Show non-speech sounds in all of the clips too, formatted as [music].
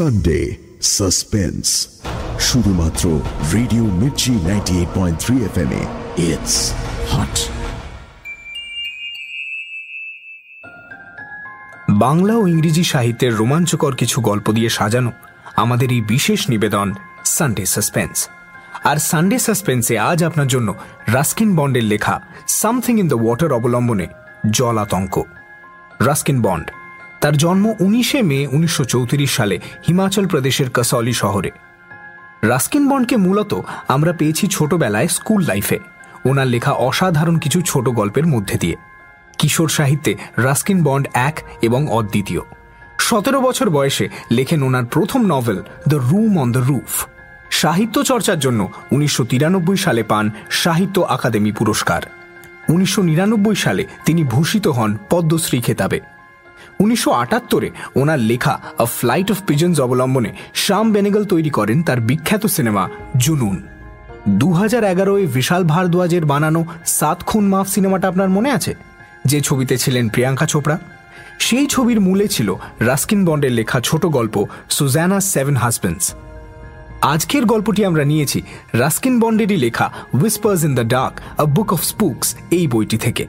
Sunday suspense শুধুমাত্র radio Mirchi ninety eight point three F M it's hot Bangla ও ইংরেজি সাহিত্যের রোমাঞ্চকর কিছু গল্প দিয়ে সাজানো আমাদের এই বিশেষ নিবেদন সানডে সাসপেন্স আর সানডে সাসপেন্সে আজ আপনার জন্য রাস্কিন বন্ডের লেখা সামথিং ইন দ্য ওয়াটার অবলম্বনে জল আতঙ্ক। রাস্কিন বন্ড তার জন্ম উনিশে মে উনিশশো চৌত্রিশ সালে হিমাচল প্রদেশের কসৌলি শহরে। রাস্কিন বন্ডকে মূলত আমরা পেয়েছি ছোটবেলায় স্কুল লাইফে। ওনার লেখা অসাধারণ কিছু ছোট গল্পের মধ্যে দিয়ে। কিশোর সাহিত্যে রাস্কিন বন্ড এক এবং অদ্বিতীয়। সতেরো বছর বয়সে লেখেন ওনার প্রথম novel the room on the roof. সাহিত্য চর্চার জন্য উনিশশো তিরানব্বই সালে পান সাহিত্য আকাদেমি পুরস্কার। উনিশশো নিরানব্বই সালে তিনি ভূষিত হন পদ্মশ্রী খেতাবে। উনিশশো আটাত্তরে ওনার লেখা আ ফ্লাইট অফ পিজন্স অবলম্বনে শ্যাম বেনেগল তৈরি করেন তার বিখ্যাত সিনেমা জুনুন। দু হাজার এগারোয় বিশাল ভারদ্বাজের বানানো সাত খুন মাফ সিনেমাটা আপনার মনে আছে? যে ছবিতে ছিলেন প্রিয়াঙ্কা চোপড়া। সেই ছবির মূলে ছিল রাস্কিন বন্ডের লেখা ছোট গল্প সুজানা সেভেন হাজবেন্ডস আজকের গল্পটি আমরা নিয়েছি রাস্কিন বন্ডেরই লেখা whispers in the dark a book of spooks এই বইটি থেকে।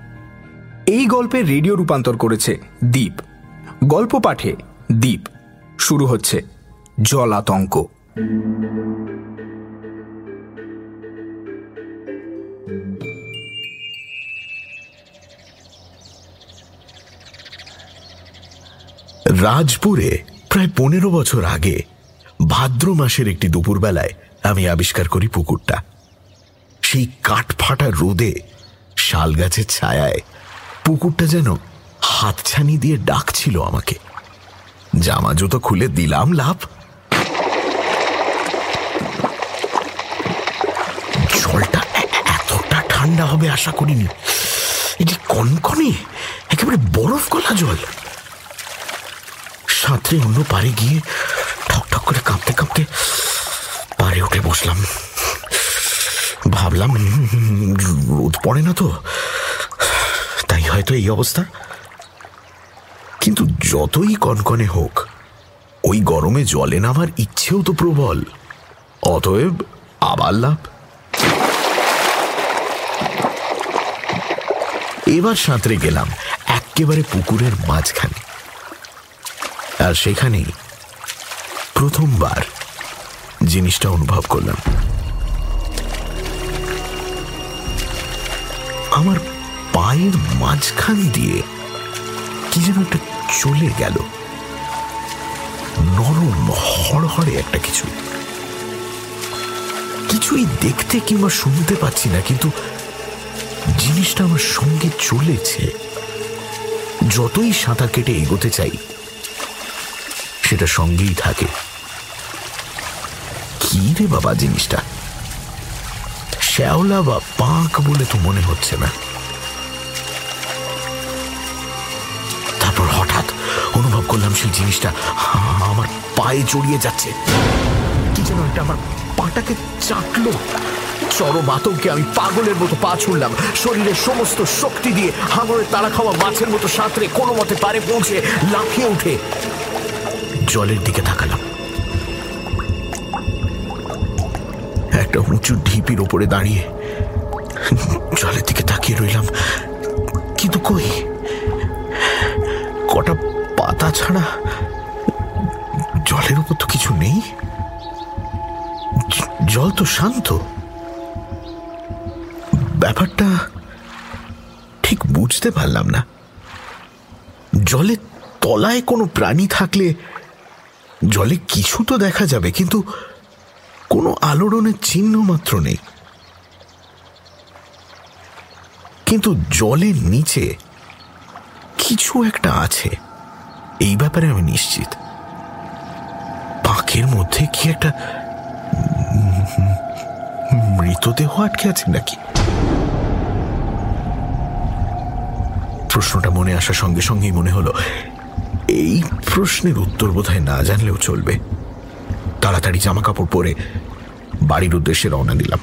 এই গল্পের রেডিও রূপান্তর করেছে দ্বীপ গল্প পাঠে দ্বীপ। শুরু হচ্ছে জল আতঙ্ক রাজপুরে প্রায় পনেরো বছর আগে ভাদ্র মাসের একটি দুপুরবেলায় আমি আবিষ্কার করি পুকুরটা। সেই কাঠফাটা রোদে শাল গাছের ছায়ায় পুকুরটা যেন হাতছানি দিয়ে ডাকছিল আমাকে। জামা জুতো খুলে দিলাম লাভ জলটা এতটা ঠান্ডা হবে আশা করিনি। এটি কনকনে, একেবারে বরফ গলা জল। সাঁতরে অন্য পারে গিয়ে ঠক ঠক করে কাঁপতে কাঁপতে পারে উঠে বসলাম। ভাবলাম রোদ পড়ে না তো? তাই হয়তো এই অবস্থা। কিন্তু যতই কনকনে হোক, ওই গরমে জলে নামার ইচ্ছেও তো প্রবল। অতএব আবার লাভ। এবার সাঁতরে গেলাম একেবারে পুকুরের মাঝখানে। আর সেখানেই প্রথমবার জিনিসটা অনুভব করলাম। আমার পায়ের মাঝখান দিয়ে কি যেন একটা চলে গেল। নরম, হড়হড়ে একটা কিছু। কিছুই দেখতে কিংবা শুনতে পাচ্ছি না, কিন্তু জিনিসটা আমার সঙ্গে চলেছে। যতই সাঁতার কেটে এগোতে চাই, সেটা সঙ্গেই থাকে। কি রে বাবা জিনিসটা? শ্যাওলা বা পাঁক বলে তো মনে হচ্ছে না। করলাম সেই জিনিসটা আমার পায়ে জড়িয়ে যাচ্ছে। কি যেন একটা আমার পাটাকে চাটলো চরম আতঙ্কে আমি পাগলের মতো পা ছুড়লাম। শরীরের সমস্ত শক্তি দিয়ে হাঙরের তাড়া খাওয়া মাছের মতো সাঁতরে কোনো মতে পারে পৌঁছে লাফিয়ে উঠে জলের দিকে তাকালাম। একটা উঁচু ঢিপির ওপরে দাঁড়িয়ে জলের দিকে তাকিয়ে রইলাম। কিন্তু কই? কটা পাতা ছাড়া জলের উপর তো কিছু নেই। জল তো শান্ত। ব্যাপারটা ঠিক বুঝতে পারলাম না। জলের তলায় কোনো প্রাণী থাকলে জলে কিছু তো দেখা যাবে, কিন্তু কোনো আলোড়নের চিহ্ন মাত্র নেই। কিন্তু জলের নিচে কিছু একটা আছে। এই ব্যাপারে আমি নিশ্চিত। পাখির মধ্যে কি একটা মৃতদেহ আটকে আছে নাকি? প্রশ্নটা মনে আসার সঙ্গে সঙ্গেই মনে হলো, এই প্রশ্নের উত্তর বোধহয় না জানলেও চলবে। তাড়াতাড়ি জামা কাপড় পরে বাড়ির উদ্দেশ্যে রওনা দিলাম।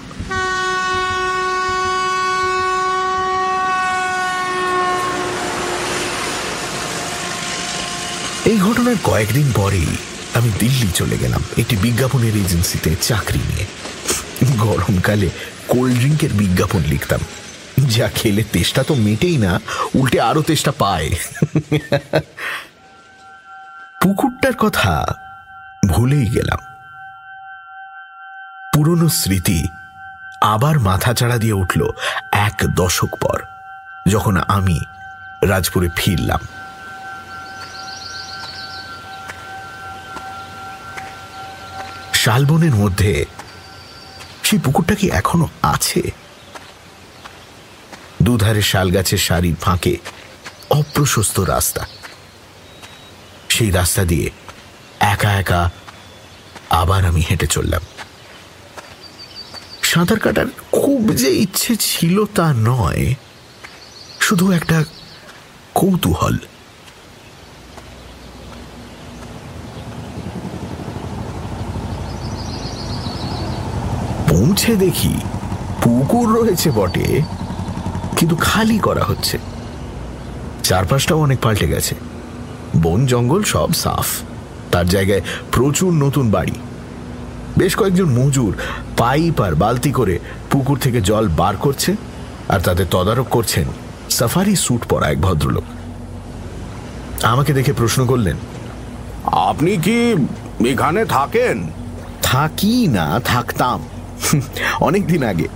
এই ঘটনার কয়েকদিন পরেই আমি দিল্লি চলে গেলাম একটি বিজ্ঞাপনের এজেন্সিতে চাকরি নিয়ে। গরমকালে কোল্ড ড্রিঙ্কের বিজ্ঞাপন লিখতাম। যা খেলে তেষ্টা তো মেটেই না, উল্টে আরও তেষ্টা পায়। পুকুরটার কথা ভুলেই গেলাম। পুরনো স্মৃতি আবার মাথা চাড়া দিয়ে উঠল এক দশক পর, যখন আমি রাজপুরে ফিরলাম। শালবনের মধ্যে। সেই পুকুরটা কি এখনও আছে? দুধারে শাল গাছের সারির ফাঁকে অপ্রশস্ত রাস্তা। সেই রাস্তা দিয়ে একা একা আবার আমি হেঁটে চললাম। সাঁতার কাটার খুব যে ইচ্ছে ছিল তা নয়, শুধু একটা কৌতূহল। পৌঁছে দেখি। পুকুর রয়েছে বটে কিন্তু খালি করা হচ্ছে। চারপাশটাও অনেক পাল্টে গেছে। বন জঙ্গল সব সাফ। তার জায়গায় প্রচুর নতুন বাড়ি। বেশ কয়েকজন মজুর পাইপ আর বালতি করে পুকুর থেকে জল বার করছে আর তাদের তদারক করছেন সাফারি স্যুট পরা এক ভদ্রলোক। আমাকে দেখে প্রশ্ন করলেন আপনি কি এখানে থাকেন? থাকি না থাকতাম। [laughs] অনেক দিন আগে।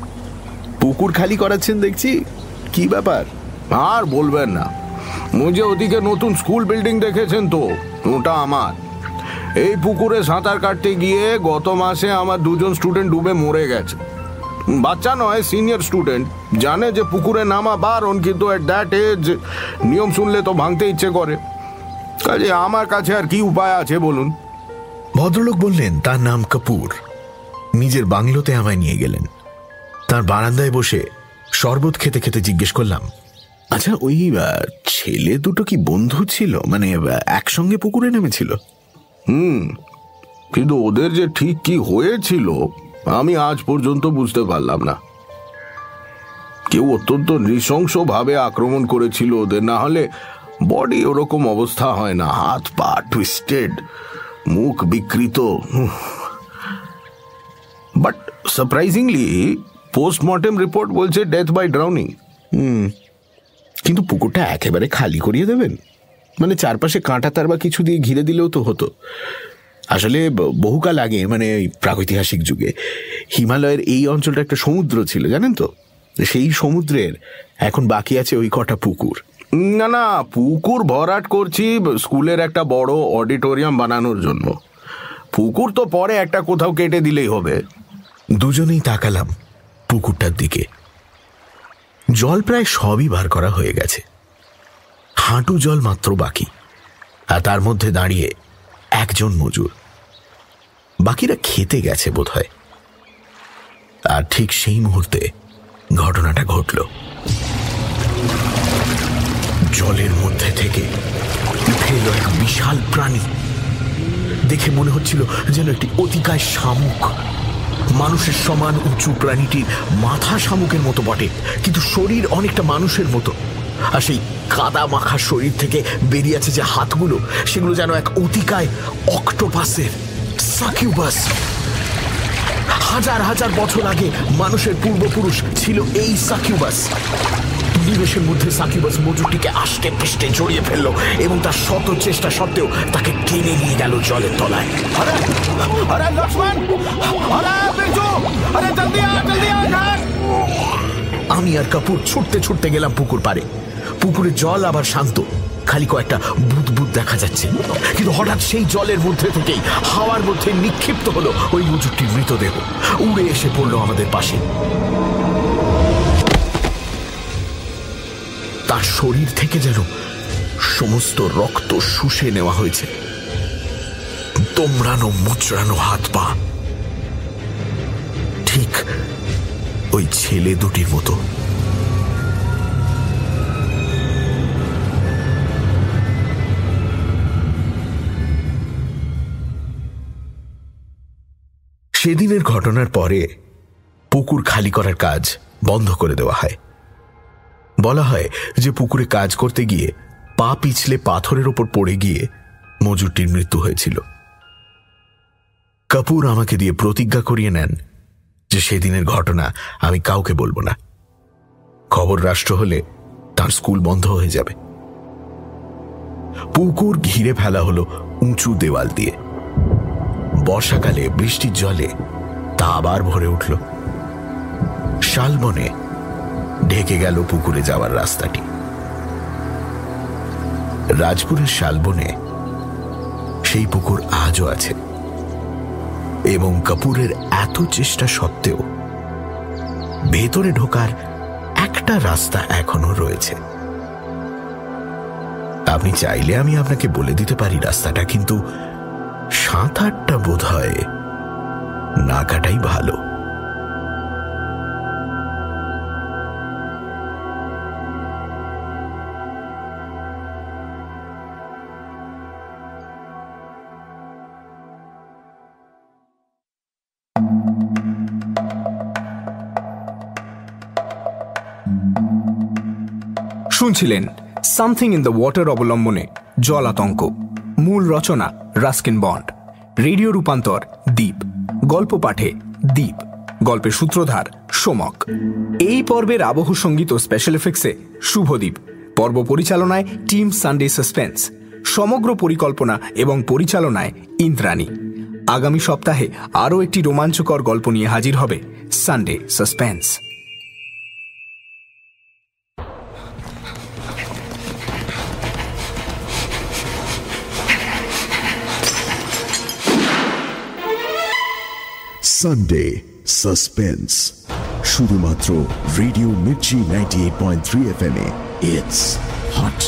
পুকুর খালি করাচ্ছেন দেখছি। কি ব্যাপার? আর বলবেন না। মুঝে ওদিকে নতুন স্কুল বিল্ডিং দেখেছেন তো, ওটা আমার। এই পুকুরে সাঁতার কাটতে গিয়ে গত মাসে আমার দুজন স্টুডেন্ট ডুবে মরে গেছে। বাচ্চা নয়, সিনিয়র স্টুডেন্ট। জানে যে পুকুরে নামা বারণ, কিন্তু এট দ্যাট এজ নিয়ম শুনলে তো ভাঙতে ইচ্ছে করে। কাজে আমার কাছে আর কি উপায় আছে বলুন? ভদ্রলোক বললেন, তার নাম কাপুর। নিজের বাংলোতে আমায় নিয়ে গেলেন। তার বারান্দায় বসে শরবত খেতে খেতে জিজ্ঞেস করলাম আচ্ছা ওই ছেলে দুটো কি বন্ধু ছিল? মানে একসঙ্গে পুকুরে নেমেছিল? হুম, কিন্তু ওদের যে ঠিক কি হয়েছিল, আমি আজ পর্যন্ত বুঝতে পারলাম না। কেউ অত্যন্ত নৃশংসভাবে আক্রমণ করেছিল ওদের, না হলে বডি ওরকম অবস্থা হয় না, হাত পা টুইস্টেড মুখ বিকৃত বাট সারপ্রাইজিংলি পোস্টমর্টেম রিপোর্ট বলছে ডেথ বাই ড্রাউনিং হুম। কিন্তু পুকুরটা একেবারে খালি করিয়ে দেবেন। মানে চারপাশে কাঁটা তার বা কিছু দিয়ে ঘিরে দিলেও তো হতো। আসলে বহুকাল আগে মানে ওই প্রাগৈতিহাসিক যুগে হিমালয়ের এই অঞ্চলটা একটা সমুদ্র ছিল জানেন তো? সেই সমুদ্রের এখন বাকি আছে ওই কটা পুকুর। না না পুকুর ভরাট করছি স্কুলের একটা বড় অডিটোরিয়াম বানানোর জন্য। পুকুর তো পরে একটা কোথাও কেটে দিলেই হবে। দুজনেই তাকালাম পুকুরটার দিকে। জল প্রায় সবই বার করা হয়ে গেছে। হাঁটু জল মাত্র বাকি, আর তার মধ্যে দাঁড়িয়ে একজন মজুর। বাকিরা খেতে গেছে বোধহয়। আর ঠিক সেই মুহূর্তে ঘটনাটা ঘটল। জলের মধ্যে থেকে উঠে এক বিশাল প্রাণী। দেখে মনে হচ্ছিল যেন একটি অতিকায় শামুক। মানুষের সমান উঁচু প্রাণীটির মাথা শামুকের মতো বটে, কিন্তু শরীর অনেকটা মানুষের মতো। আর সেই কাদা মাখা শরীর থেকে বেরিয়ে আছে যে হাতগুলো, সেগুলো যেন এক অতিকায় অক্টোপাসের, সাকিউবাস। হাজার হাজার বছর আগে মানুষের পূর্বপুরুষ ছিল এই সাকিউবাস। নিমেষের মধ্যে সাকিবাস মজুরটিকে আষ্টে পৃষ্ঠে জড়িয়ে ফেলল এবং তার শত চেষ্টা সত্ত্বেও তাকে টেনে নিয়ে গেল জলের তলায়। আরে আরে লক্ষ্মণ আরে বিরজু আরে জলদি আ জলদি আ আমি আর কাপুর ছুটতে ছুটতে গেলাম পুকুর পাড়ে। পুকুরের জল আবার শান্ত খালি কয়েকটা বুদ বুদ দেখা যাচ্ছে। কিন্তু হঠাৎ সেই জলের মধ্যে থেকেই হাওয়ার মধ্যে নিক্ষিপ্ত হলো ওই মজুরটির মৃতদেহ। উড়ে এসে পড়ল আমাদের পাশে। তার শরীর থেকে যেন সমস্ত রক্ত শুষে নেওয়া হয়েছে। তোমরানো মুচড়ানো হাত পা। ঠিক ওই ছেলে দুটির মতো। সেদিনের ঘটনার পরে পুকুর খালি করার কাজ বন্ধ করে দেওয়া হয়। বলা হয় যে পুকুরে কাজ করতে গিয়ে পা পিছলে পাথরের ওপর পড়ে গিয়ে মজুরটির মৃত্যু হয়েছিল। কাপুর আমাকে দিয়ে প্রতিজ্ঞা করিয়ে নেন যে সেদিনের ঘটনা আমি কাউকে বলব না। খবর রাষ্ট্র হলে তার স্কুল বন্ধ হয়ে যাবে। পুকুর ঘিরে ফেলা হলো উঁচু দেওয়াল দিয়ে। বর্ষাকালে, বৃষ্টির জলে তা আবার ভরে উঠল। শালবনে ঢেকে গেল পুকুরে যাওয়ার রাস্তাটি। রাজপুরের শালবনে সেই পুকুর আজও আছে এবং কাপুরের এত চেষ্টা সত্ত্বেও ভেতরে ঢোকার একটা রাস্তা এখনও রয়েছে। আপনি চাইলে আমি আপনাকে বলে দিতে পারি রাস্তাটা, কিন্তু সাঁতারটা বোধ হয় না কাটাই ভালো। শুনছিলেন সামথিং ইন দ্য ওয়াটার অবলম্বনে জল আতঙ্ক। মূল রচনা রাস্কিন বন্ড। রেডিও রূপান্তর দ্বীপ গল্প পাঠে দ্বীপ গল্পের সূত্রধার সোমক। এই পর্বের আবহ সংগীত ও স্পেশাল এফেক্টসে শুভদ্বীপ পর্ব পরিচালনায় টিম সানডে সাসপেন্স সমগ্র পরিকল্পনা এবং পরিচালনায় ইন্দ্রাণী। আগামী সপ্তাহে আরও একটি রোমাঞ্চকর গল্প নিয়ে হাজির হবে সানডে সাসপেন্স সানডে সাসপেন্স শুধুমাত্র radio Mirchi ninety eight point three F M A it's hot